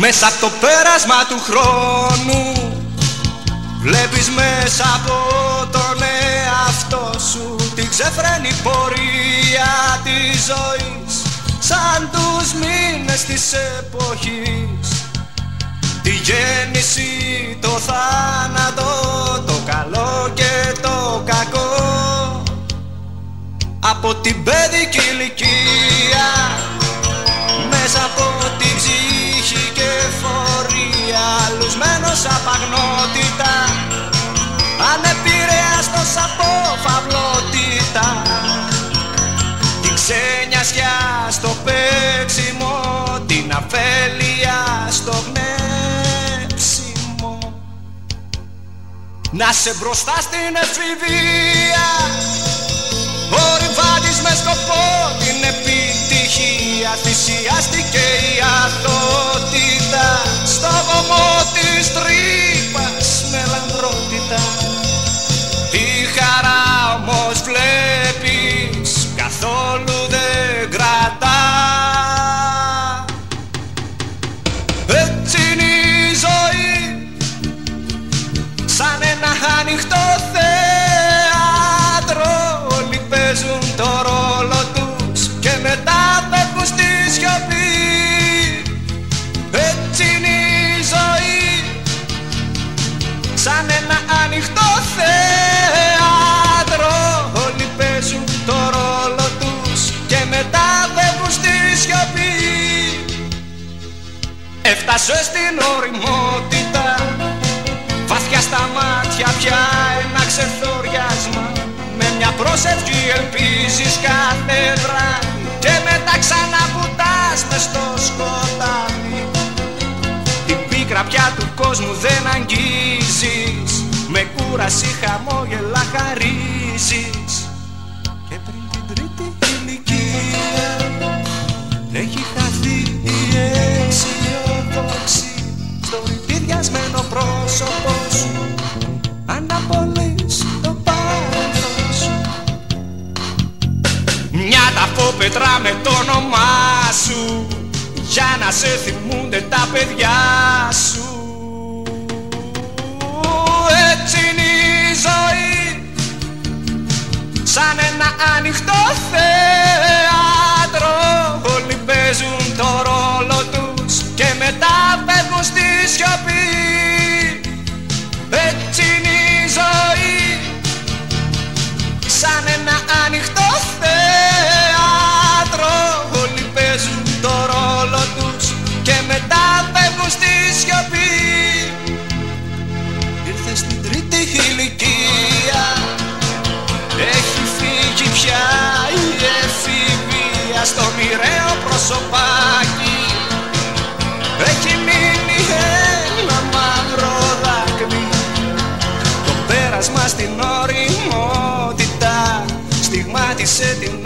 Μέσα από το πέρασμα του χρόνου Βλέπεις μέσα από τον εαυτό σου Την ξεφρένη πορεία της ζωής. Σαν τους μήνες της εποχής. Τη γέννηση, το θάνατο, το καλό και το κακό. Από την παιδική ηλικία Λουσμένος απαγνότητας Ανεπηρέαστος από φαυλότητας. Την ξένιασιά στο παίξιμο Την αφέλεια στο γνέψιμο. Να σε μπροστά στην εφηβεία Έφτασε στην οριμότητα Βαθιά στα μάτια πια ένα ξεθοριάσμα. Με μια πρόσευχη ελπίζεις κάθε βράδυ Και μετά ξαναβουτάς μες στο σκοτάδι. Την πίκρα πια του κόσμου δεν αγγίζεις Με κούραση χαμόγελα χαρίζεις ρηπιδιασμένο πρόσωπό σου Αναπολύς το παρελθόν σου Μια ταφόπετρα με το όνομά σου Για να σε θυμούνται τα παιδιά σου se te